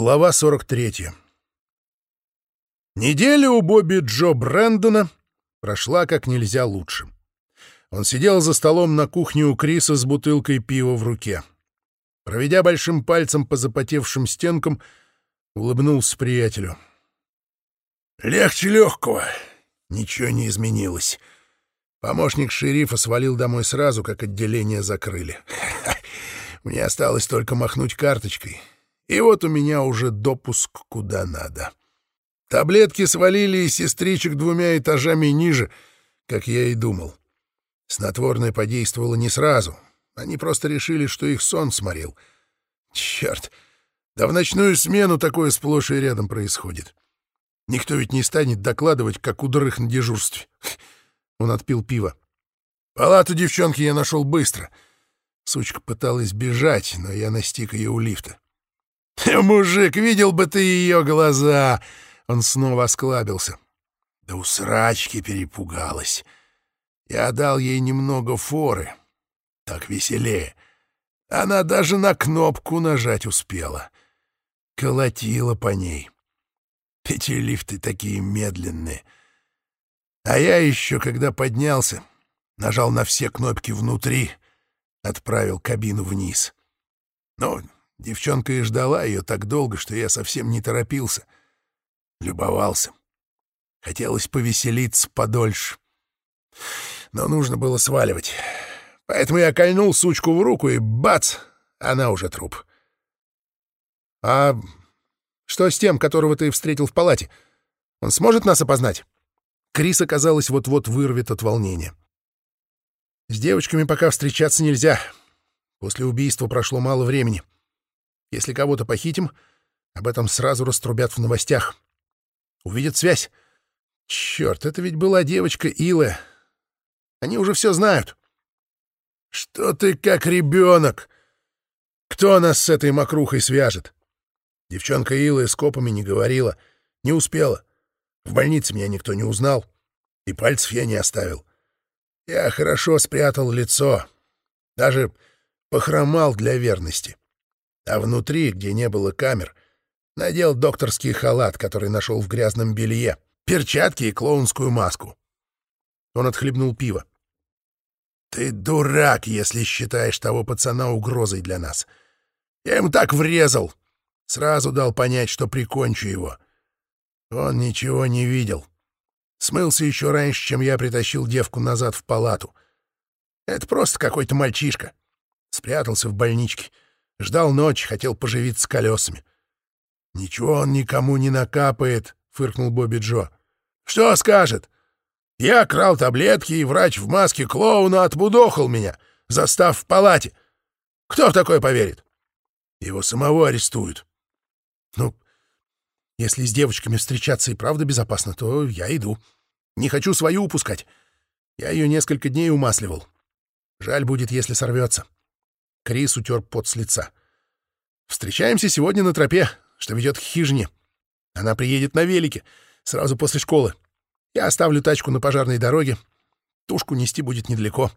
Глава 43. Неделя у Бобби Джо Брэндона прошла как нельзя лучше. Он сидел за столом на кухне у Криса с бутылкой пива в руке. Проведя большим пальцем по запотевшим стенкам, улыбнулся приятелю. «Легче легкого. Ничего не изменилось. Помощник шерифа свалил домой сразу, как отделение закрыли. Мне осталось только махнуть карточкой» И вот у меня уже допуск куда надо. Таблетки свалили из сестричек двумя этажами ниже, как я и думал. Снотворное подействовало не сразу. Они просто решили, что их сон сморил. Черт! Да в ночную смену такое сплошь и рядом происходит. Никто ведь не станет докладывать, как у дрых на дежурстве. Он отпил пиво. Палату девчонки я нашел быстро. Сучка пыталась бежать, но я настиг ее у лифта. «Мужик, видел бы ты ее глаза!» Он снова осклабился. Да у срачки перепугалась. Я дал ей немного форы. Так веселее. Она даже на кнопку нажать успела. Колотила по ней. Эти лифты такие медленные. А я еще, когда поднялся, нажал на все кнопки внутри, отправил кабину вниз. Ну, Девчонка и ждала ее так долго, что я совсем не торопился. Любовался. Хотелось повеселиться подольше. Но нужно было сваливать. Поэтому я кольнул сучку в руку, и бац! Она уже труп. — А что с тем, которого ты встретил в палате? Он сможет нас опознать? Крис, оказалось, вот-вот вырвет от волнения. С девочками пока встречаться нельзя. После убийства прошло мало времени. Если кого-то похитим, об этом сразу раструбят в новостях. Увидят связь. Черт, это ведь была девочка Илы. Они уже все знают. Что ты как ребенок? Кто нас с этой мокрухой свяжет? Девчонка Илы с копами не говорила, не успела. В больнице меня никто не узнал, и пальцев я не оставил. Я хорошо спрятал лицо, даже похромал для верности а внутри, где не было камер, надел докторский халат, который нашел в грязном белье, перчатки и клоунскую маску. Он отхлебнул пиво. «Ты дурак, если считаешь того пацана угрозой для нас. Я ему так врезал. Сразу дал понять, что прикончу его. Он ничего не видел. Смылся еще раньше, чем я притащил девку назад в палату. Это просто какой-то мальчишка. Спрятался в больничке. Ждал ночь, хотел поживиться колесами. «Ничего он никому не накапает», — фыркнул Бобби Джо. «Что скажет? Я крал таблетки, и врач в маске клоуна отбудохал меня, застав в палате. Кто в такое поверит? Его самого арестуют. Ну, если с девочками встречаться и правда безопасно, то я иду. Не хочу свою упускать. Я ее несколько дней умасливал. Жаль будет, если сорвется. Крис утер пот с лица. «Встречаемся сегодня на тропе, что ведет к хижине. Она приедет на велике, сразу после школы. Я оставлю тачку на пожарной дороге. Тушку нести будет недалеко.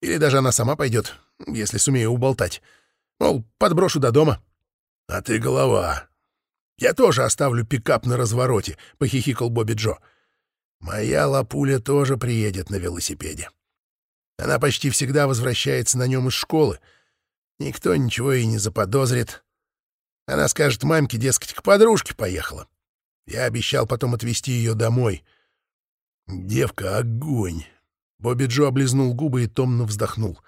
Или даже она сама пойдет, если сумею уболтать. Мол, подброшу до дома. А ты голова. Я тоже оставлю пикап на развороте, — похихикал Бобби Джо. Моя лапуля тоже приедет на велосипеде. Она почти всегда возвращается на нем из школы. Никто ничего и не заподозрит. Она скажет мамке, дескать, к подружке поехала. Я обещал потом отвезти ее домой. Девка — огонь. Бобби Джо облизнул губы и томно вздохнул.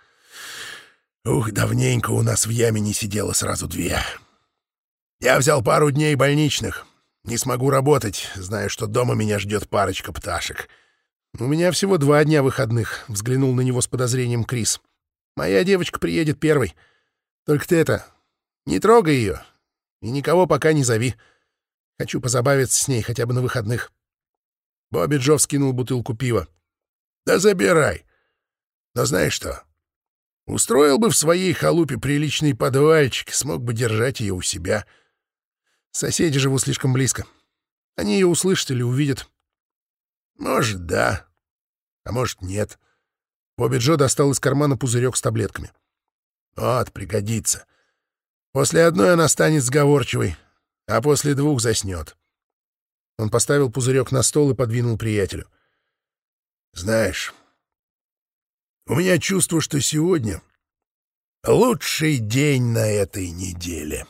Ух, давненько у нас в яме не сидело сразу две. Я взял пару дней больничных. Не смогу работать, зная, что дома меня ждет парочка пташек. «У меня всего два дня выходных», — взглянул на него с подозрением Крис. «Моя девочка приедет первой. Только ты это... Не трогай ее. И никого пока не зови. Хочу позабавиться с ней хотя бы на выходных». Бобби Джо вскинул бутылку пива. «Да забирай. Но знаешь что? Устроил бы в своей халупе приличный подвальчик, смог бы держать ее у себя. Соседи живут слишком близко. Они ее услышат или увидят». «Может, да. А может, нет. Бобби Джо достал из кармана пузырек с таблетками. Вот, пригодится. После одной она станет сговорчивой, а после двух заснет. Он поставил пузырек на стол и подвинул приятелю. «Знаешь, у меня чувство, что сегодня лучший день на этой неделе».